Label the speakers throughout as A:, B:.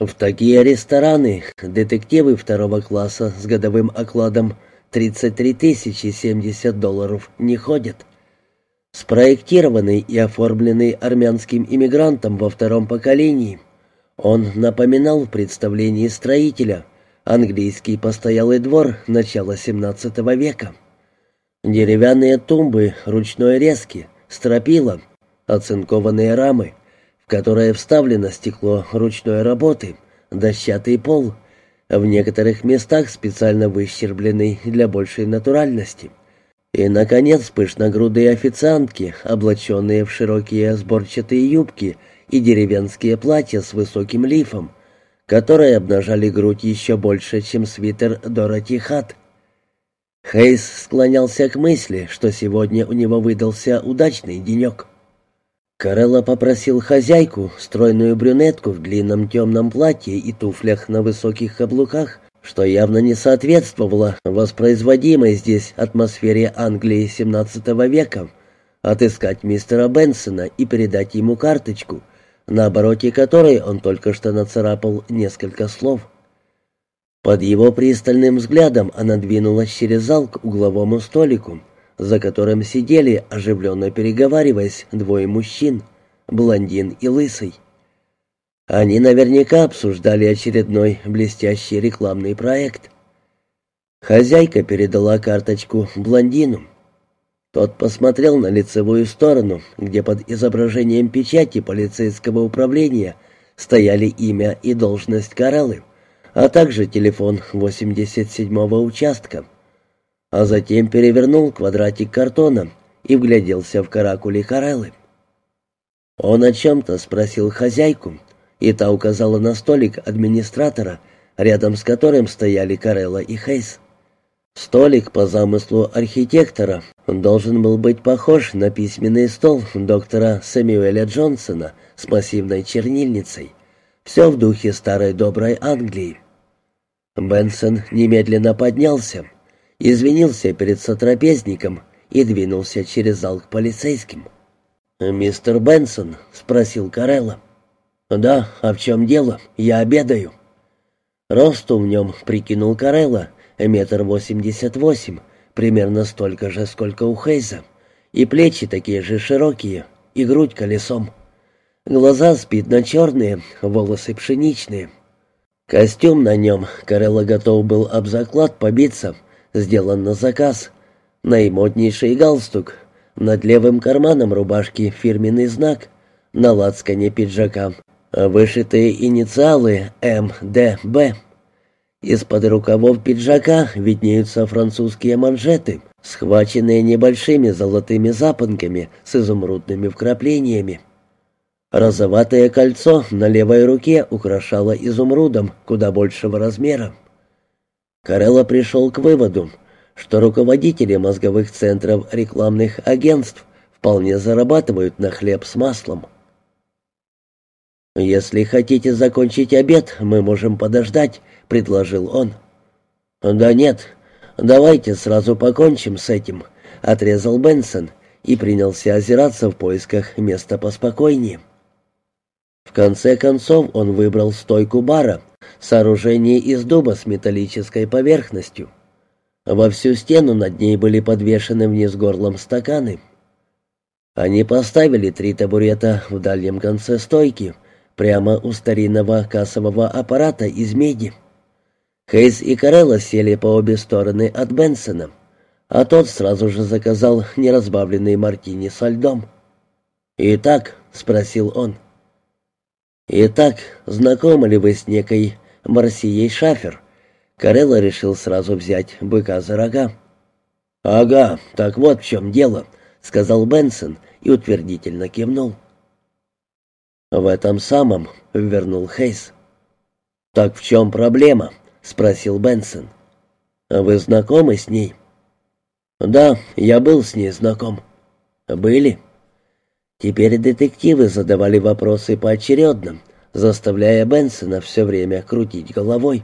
A: В такие рестораны детективы второго класса с годовым окладом 33 тысячи 70 долларов не ходят. Спроектированный и оформленный армянским иммигрантом во втором поколении, он напоминал в представлении строителя английский постоялый двор начала XVII века. Деревянные тумбы ручной резки, стропила, оцинкованные рамы, которое вставлено стекло ручной работы, дощатый пол, в некоторых местах специально выщербленный для большей натуральности. И, наконец, пышногрудые официантки, облаченные в широкие сборчатые юбки и деревенские платья с высоким лифом, которые обнажали грудь еще больше, чем свитер Дороти Хат. Хейс склонялся к мысли, что сегодня у него выдался удачный денек. Карелла попросил хозяйку, стройную брюнетку в длинном темном платье и туфлях на высоких каблуках, что явно не соответствовало воспроизводимой здесь атмосфере Англии XVII века, отыскать мистера Бенсона и передать ему карточку, на обороте которой он только что нацарапал несколько слов. Под его пристальным взглядом она двинулась через зал к угловому столику, за которым сидели, оживленно переговариваясь, двое мужчин, блондин и лысый. Они наверняка обсуждали очередной блестящий рекламный проект. Хозяйка передала карточку блондину. Тот посмотрел на лицевую сторону, где под изображением печати полицейского управления стояли имя и должность Кареллы, а также телефон 87-го участка а затем перевернул квадратик картона и вгляделся в каракули Кареллы. Он о чем-то спросил хозяйку, и та указала на столик администратора, рядом с которым стояли Карелла и Хейс. Столик по замыслу архитектора должен был быть похож на письменный стол доктора Сэмюэля Джонсона с массивной чернильницей. Все в духе старой доброй Англии. Бенсон немедленно поднялся — извинился перед сотрапезником и двинулся через зал к полицейским. «Мистер Бенсон?» — спросил Карелла. «Да, а в чем дело? Я обедаю». Росту в нем прикинул Карелла, метр восемьдесят восемь, примерно столько же, сколько у Хейза, и плечи такие же широкие, и грудь колесом. Глаза спидно-черные, волосы пшеничные. Костюм на нем Карелла готов был об заклад побиться — сделан на заказ. Наимоднейший галстук, над левым карманом рубашки фирменный знак, на лацкане пиджака вышитые инициалы МДБ. Из-под рукавов пиджака виднеются французские манжеты, схваченные небольшими золотыми запонками с изумрудными вкраплениями. Розоватое кольцо на левой руке украшало изумрудом куда большего размера. Карелла пришел к выводу, что руководители мозговых центров рекламных агентств вполне зарабатывают на хлеб с маслом. «Если хотите закончить обед, мы можем подождать», — предложил он. «Да нет, давайте сразу покончим с этим», — отрезал Бенсон и принялся озираться в поисках места поспокойнее. В конце концов он выбрал стойку бара, Сооружение из дуба с металлической поверхностью. Во всю стену над ней были подвешены вниз горлом стаканы. Они поставили три табурета в дальнем конце стойки, прямо у старинного кассового аппарата из меди. Хейс и Карелла сели по обе стороны от Бенсона, а тот сразу же заказал неразбавленный мартини со льдом. «Итак», — спросил он, — «Итак, знакомы ли вы с некой Марсией Шафер?» Карелла решил сразу взять быка за рога. «Ага, так вот в чем дело», — сказал Бенсон и утвердительно кивнул. «В этом самом», — вернул Хейс. «Так в чем проблема?» — спросил Бенсон. «Вы знакомы с ней?» «Да, я был с ней знаком». «Были?» Теперь детективы задавали вопросы поочередно, заставляя Бенсона все время крутить головой.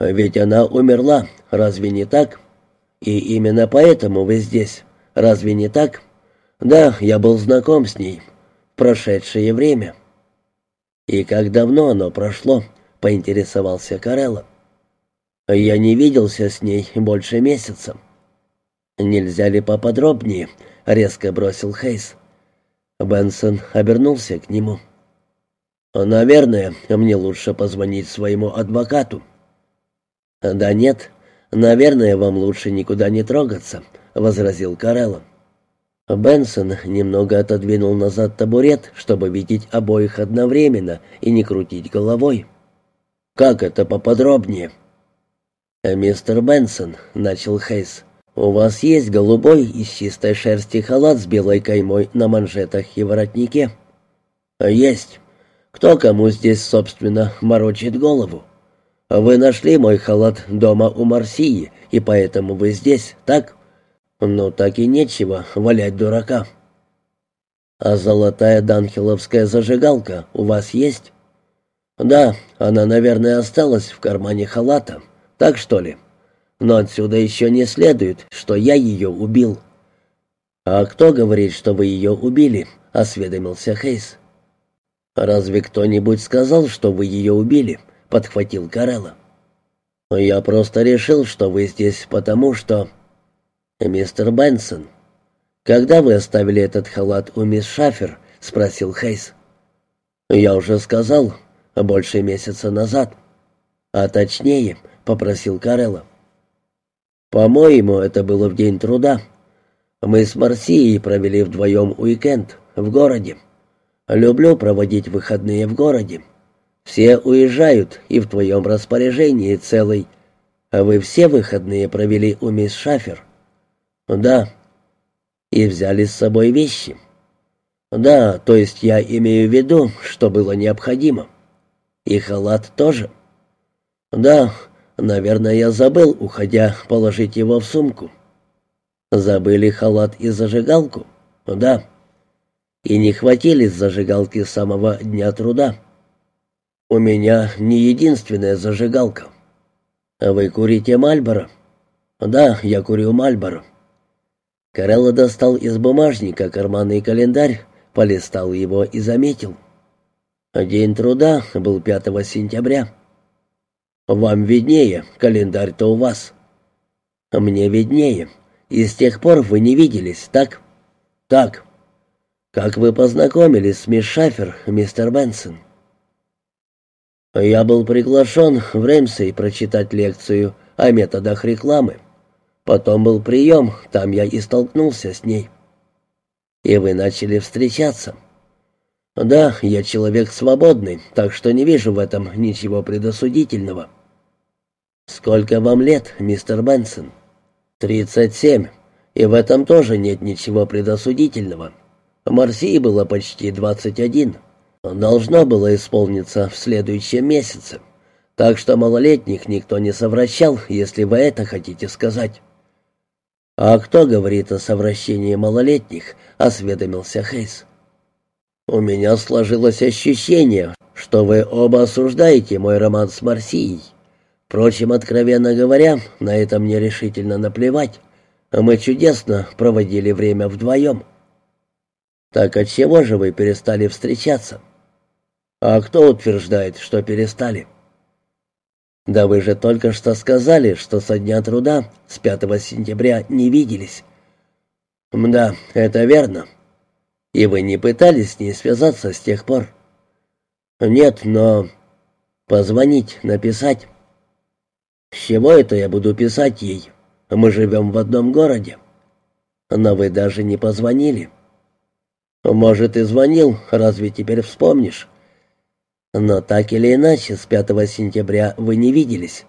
A: «Ведь она умерла, разве не так? И именно поэтому вы здесь, разве не так? Да, я был знаком с ней. Прошедшее время». «И как давно оно прошло?» — поинтересовался Карелла. «Я не виделся с ней больше месяца». «Нельзя ли поподробнее?» — резко бросил Хейс. Бенсон обернулся к нему. «Наверное, мне лучше позвонить своему адвокату». «Да нет, наверное, вам лучше никуда не трогаться», — возразил Карелло. Бенсон немного отодвинул назад табурет, чтобы видеть обоих одновременно и не крутить головой. «Как это поподробнее?» «Мистер Бенсон», — начал Хейс, — «у вас есть голубой из чистой шерсти халат с белой каймой на манжетах и воротнике?» «Есть. Кто кому здесь, собственно, морочит голову? Вы нашли мой халат дома у Марсии, и поэтому вы здесь, так?» «Ну, так и нечего валять дурака». «А золотая данхиловская зажигалка у вас есть?» «Да, она, наверное, осталась в кармане халата. Так что ли? Но отсюда еще не следует, что я ее убил». «А кто говорит, что вы ее убили?» — осведомился Хейс. «Разве кто-нибудь сказал, что вы ее убили?» — подхватил Карелла. «Я просто решил, что вы здесь потому, что...» «Мистер Бенсон, когда вы оставили этот халат у мисс Шафер?» — спросил Хейс. «Я уже сказал, больше месяца назад». «А точнее», — попросил Карелла. «По-моему, это было в день труда. Мы с Марсией провели вдвоем уикенд в городе. Люблю проводить выходные в городе. Все уезжают, и в твоем распоряжении целый. А вы все выходные провели у мисс Шафер?» «Да». «И взяли с собой вещи?» «Да, то есть я имею в виду, что было необходимо». «И халат тоже?» «Да, наверное, я забыл, уходя, положить его в сумку». «Забыли халат и зажигалку?» «Да». «И не хватились зажигалки с самого дня труда?» «У меня не единственная зажигалка». «Вы курите Мальборо?» «Да, я курю Мальборо». Карелла достал из бумажника карманный календарь, полистал его и заметил. День труда был 5 сентября. Вам виднее, календарь-то у вас. Мне виднее. И с тех пор вы не виделись, так? Так. Как вы познакомились с мисс Шафер, мистер Бенсон? Я был приглашен в Рэмсей прочитать лекцию о методах рекламы. Потом был прием, там я и столкнулся с ней. И вы начали встречаться. Да, я человек свободный, так что не вижу в этом ничего предосудительного. Сколько вам лет, мистер Бенсон? Тридцать семь. И в этом тоже нет ничего предосудительного. Марсии было почти двадцать один. Должно было исполниться в следующем месяце. Так что малолетних никто не совращал, если вы это хотите сказать. «А кто говорит о совращении малолетних?» — осведомился Хейс. «У меня сложилось ощущение, что вы оба осуждаете мой роман с Марсией. Впрочем, откровенно говоря, на это мне решительно наплевать. Мы чудесно проводили время вдвоем». «Так отчего же вы перестали встречаться?» «А кто утверждает, что перестали?» «Да вы же только что сказали, что со дня труда, с 5 сентября, не виделись». «Да, это верно. И вы не пытались с ней связаться с тех пор?» «Нет, но...» «Позвонить, написать». «С чего это я буду писать ей? Мы живем в одном городе». «Но вы даже не позвонили». «Может, и звонил, разве теперь вспомнишь?» Но так или иначе, с 5 сентября вы не виделись.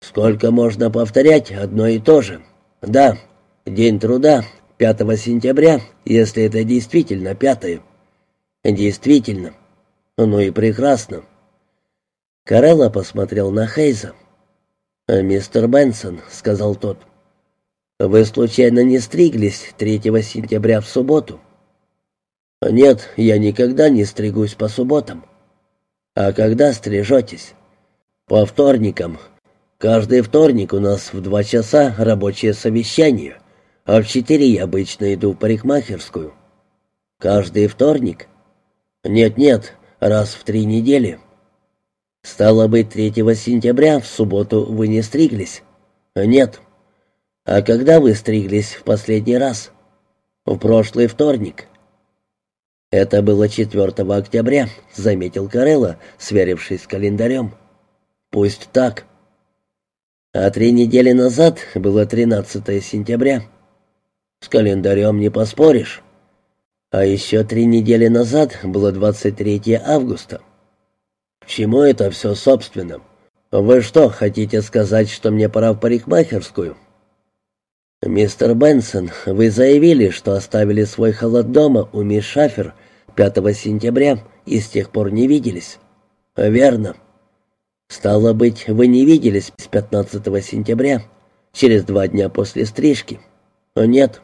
A: Сколько можно повторять одно и то же? Да, день труда, 5 сентября, если это действительно пятое. Действительно. Ну и прекрасно. Карелла посмотрел на Хейза. «Мистер Бенсон», — сказал тот, — «вы случайно не стриглись 3 сентября в субботу?» «Нет, я никогда не стригусь по субботам». «А когда стрижетесь?» «По вторникам. Каждый вторник у нас в два часа рабочее совещание, а в четыре я обычно иду в парикмахерскую». «Каждый вторник?» «Нет-нет, Раз в три недели. Стало быть, 3 сентября в субботу вы не стриглись? Нет. А когда вы стриглись в последний раз? В прошлый вторник. Это было 4 октября, заметил Карелла, сверившись с календарем. Пусть так. А три недели назад было 13 сентября. С календарем не поспоришь. А еще три недели назад было 23 августа. К чему это все собственно? Вы что, хотите сказать, что мне пора в парикмахерскую? Мистер Бенсон, вы заявили, что оставили свой халат дома у мисс Шафер 5 сентября и с тех пор не виделись. Верно. Стало быть, вы не виделись с 15 сентября, через два дня после стрижки? Нет.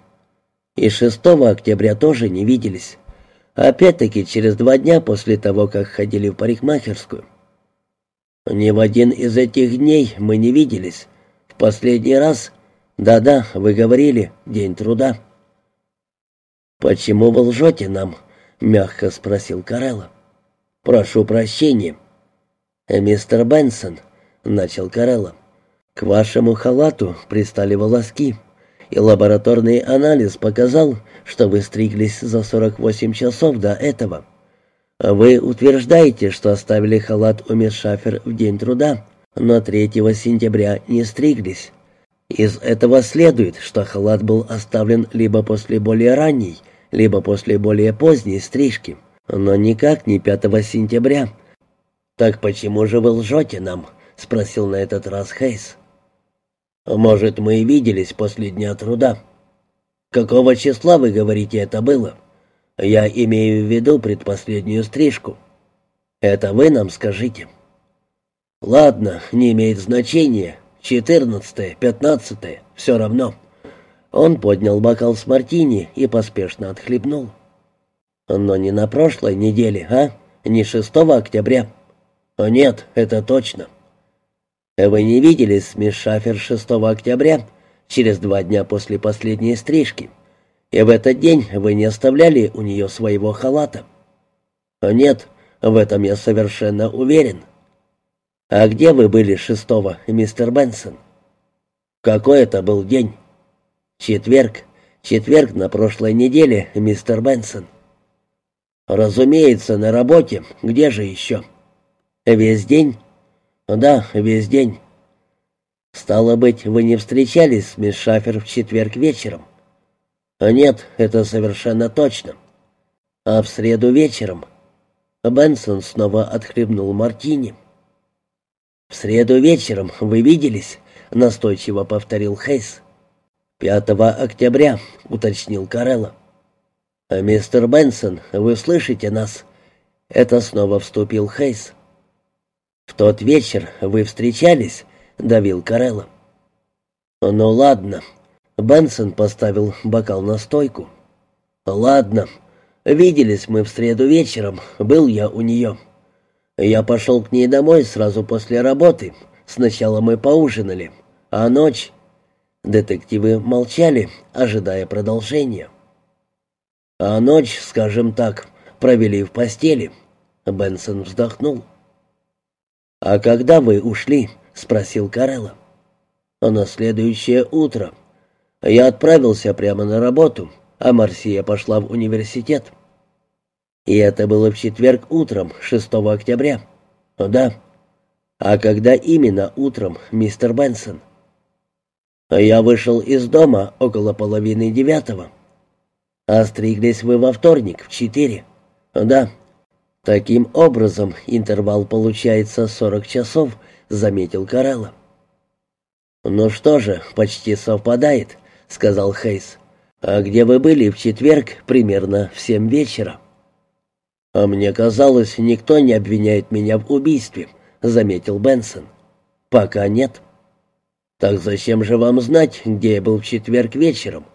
A: И 6 октября тоже не виделись. Опять-таки через два дня после того, как ходили в парикмахерскую. Ни в один из этих дней мы не виделись. В последний раз... Да-да, вы говорили, день труда. «Почему вы лжете нам?» — мягко спросил Карелла. «Прошу прощения». «Мистер Бенсон», — начал Карелла, — «к вашему халату пристали волоски, и лабораторный анализ показал, что вы стриглись за 48 часов до этого. Вы утверждаете, что оставили халат у мисс Шафер в день труда, но 3 сентября не стриглись. Из этого следует, что халат был оставлен либо после более ранней, либо после более поздней стрижки, но никак не 5 сентября. «Так почему же вы лжете нам?» — спросил на этот раз Хейс. «Может, мы и виделись после дня труда. Какого числа, вы говорите, это было? Я имею в виду предпоследнюю стрижку. Это вы нам скажите». «Ладно, не имеет значения. Четырнадцатое, пятнадцатое, все равно». Он поднял бокал с мартини и поспешно отхлебнул. «Но не на прошлой неделе, а? Не 6 октября?» «Нет, это точно». «Вы не виделись с мисс Шафер 6 октября, через два дня после последней стрижки, и в этот день вы не оставляли у нее своего халата?» «Нет, в этом я совершенно уверен». «А где вы были шестого, мистер Бенсон?» «Какой это был день?» «Четверг. Четверг на прошлой неделе, мистер Бенсон». «Разумеется, на работе. Где же еще?» «Весь день?» «Да, весь день». «Стало быть, вы не встречались с мисс Шафер в четверг вечером?» «Нет, это совершенно точно». «А в среду вечером?» Бенсон снова отхлебнул мартини. «В среду вечером вы виделись?» — настойчиво повторил Хейс. «Пятого октября», — уточнил Карелла. «Мистер Бенсон, вы слышите нас?» Это снова вступил Хейс. «В тот вечер вы встречались?» — давил Карелла. «Ну ладно». Бенсон поставил бокал на стойку. «Ладно. Виделись мы в среду вечером. Был я у нее. Я пошел к ней домой сразу после работы. Сначала мы поужинали. А ночь...» Детективы молчали, ожидая продолжения. «А ночь, скажем так, провели в постели». Бенсон вздохнул. «А когда вы ушли?» — спросил Карелла. «А на следующее утро. Я отправился прямо на работу, а Марсия пошла в университет. И это было в четверг утром, 6 октября. Да. А когда именно утром, мистер Бенсон?» «Я вышел из дома около половины девятого. А стриглись вы во вторник в четыре?» «Да». «Таким образом, интервал получается 40 часов», — заметил Карелла. «Ну что же, почти совпадает», — сказал Хейс. «А где вы были в четверг примерно в семь вечера?» «А мне казалось, никто не обвиняет меня в убийстве», — заметил Бенсон. «Пока нет». «Так зачем же вам знать, где я был в четверг вечером?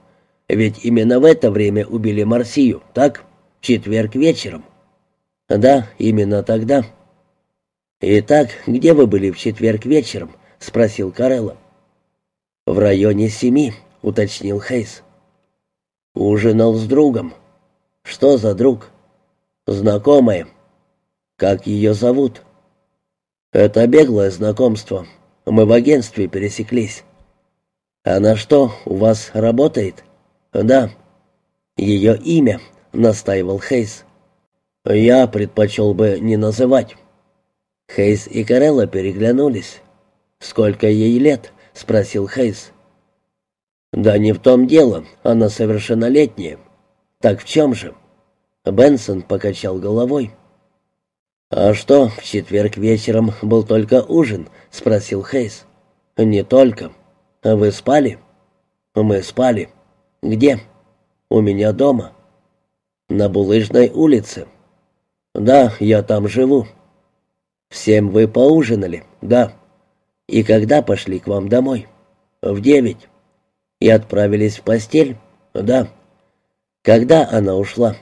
A: Ведь именно в это время убили Марсию, так? В четверг вечером». «Да, именно тогда». «Итак, где вы были в четверг вечером?» — спросил Карелло. «В районе семи», — уточнил Хейс. «Ужинал с другом». «Что за друг?» «Знакомая». «Как ее зовут?» «Это беглое знакомство. Мы в агентстве пересеклись». «Она что, у вас работает?» «Да». «Ее имя», — настаивал Хейс. «Я предпочел бы не называть». Хейс и Карелла переглянулись. «Сколько ей лет?» — спросил Хейс. «Да не в том дело, она совершеннолетняя». «Так в чем же?» Бенсон покачал головой. «А что, в четверг вечером был только ужин?» — спросил Хейс. «Не только. А вы спали?» «Мы спали. Где?» «У меня дома». «На Булыжной улице». «Да, я там живу». «Всем вы поужинали?» «Да». «И когда пошли к вам домой?» «В девять». «И отправились в постель?» «Да». «Когда она ушла?»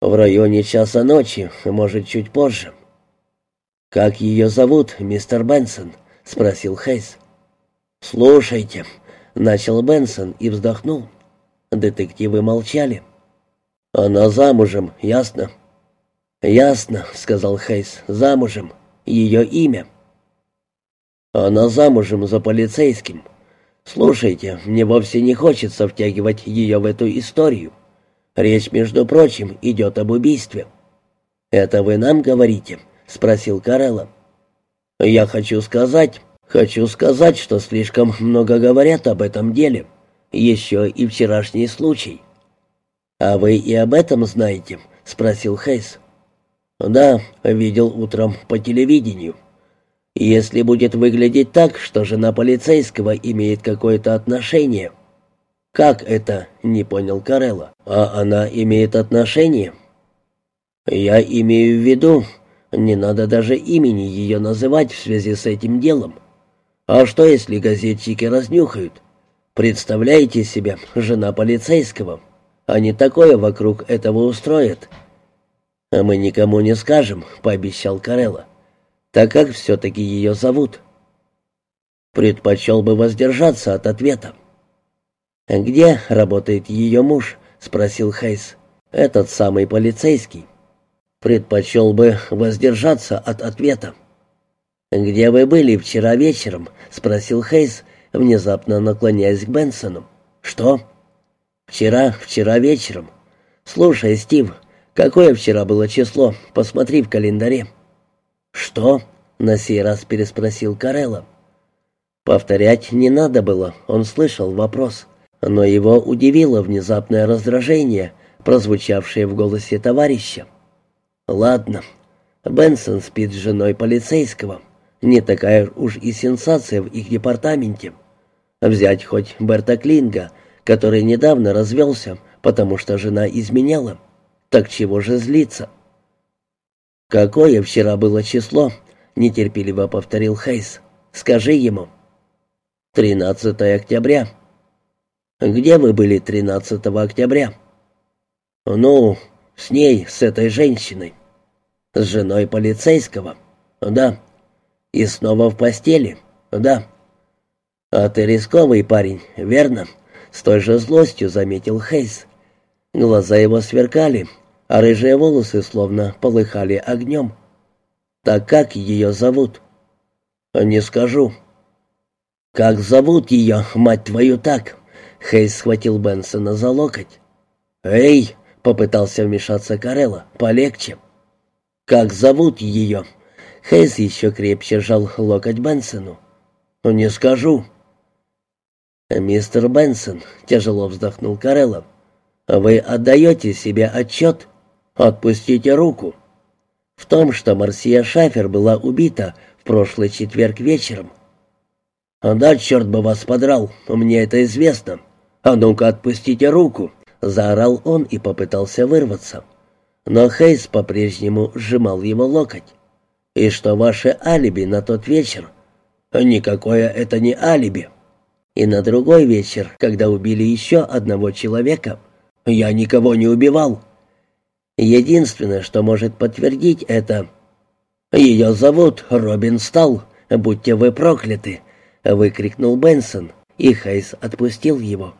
A: «В районе часа ночи, может, чуть позже». «Как ее зовут, мистер Бенсон?» — спросил Хейс. «Слушайте», — начал Бенсон и вздохнул. Детективы молчали. «Она замужем, ясно?» «Ясно», — сказал Хейс, — «замужем. Ее имя». «Она замужем за полицейским. Слушайте, мне вовсе не хочется втягивать ее в эту историю. Речь, между прочим, идет об убийстве». «Это вы нам говорите?» — спросил Карелла. «Я хочу сказать, хочу сказать, что слишком много говорят об этом деле. Еще и вчерашний случай». «А вы и об этом знаете?» — спросил Хейс. «Да, видел утром по телевидению. Если будет выглядеть так, что жена полицейского имеет какое-то отношение...» «Как это?» — не понял Карелла. «А она имеет отношение?» «Я имею в виду, не надо даже имени ее называть в связи с этим делом. А что, если газетчики разнюхают? Представляете себе, жена полицейского. Они такое вокруг этого устроят». «А мы никому не скажем», — пообещал Карелла, «так как все-таки ее зовут». Предпочел бы воздержаться от ответа. «Где работает ее муж?» — спросил Хейс. «Этот самый полицейский». «Предпочел бы воздержаться от ответа». «Где вы были вчера вечером?» — спросил Хейс, внезапно наклоняясь к Бенсону. «Что?» «Вчера, вчера вечером. Слушай, Стив, «Какое вчера было число? Посмотри в календаре». «Что?» — на сей раз переспросил Карелла. Повторять не надо было, он слышал вопрос, но его удивило внезапное раздражение, прозвучавшее в голосе товарища. «Ладно, Бенсон спит с женой полицейского. Не такая уж и сенсация в их департаменте. Взять хоть Берта Клинга, который недавно развелся, потому что жена изменяла. Так чего же злиться? «Какое вчера было число?» — нетерпеливо повторил Хейс. «Скажи ему». «Тринадцатое октября». «Где вы были 13 октября?» «Ну, с ней, с этой женщиной». «С женой полицейского?» «Да». «И снова в постели?» «Да». «А ты рисковый парень, верно?» С той же злостью заметил Хейс. Глаза его сверкали, а рыжие волосы словно полыхали огнем. «Так как ее зовут?» «Не скажу». «Как зовут ее, мать твою, так?» Хейс схватил Бенсона за локоть. «Эй!» — попытался вмешаться Карелла. «Полегче». «Как зовут ее?» Хейс еще крепче сжал локоть Бенсону. «Не скажу». «Мистер Бенсон», — тяжело вздохнул Карелла, — вы отдаете себе отчет? Отпустите руку. В том, что Марсия Шафер была убита в прошлый четверг вечером. «Да, черт бы вас подрал, мне это известно. А ну-ка отпустите руку!» Заорал он и попытался вырваться. Но Хейс по-прежнему сжимал его локоть. «И что ваше алиби на тот вечер?» «Никакое это не алиби». И на другой вечер, когда убили еще одного человека, я никого не убивал. Единственное, что может подтвердить это... Ее зовут Робин Стал, будьте вы прокляты, выкрикнул Бенсон, и Хейс отпустил его.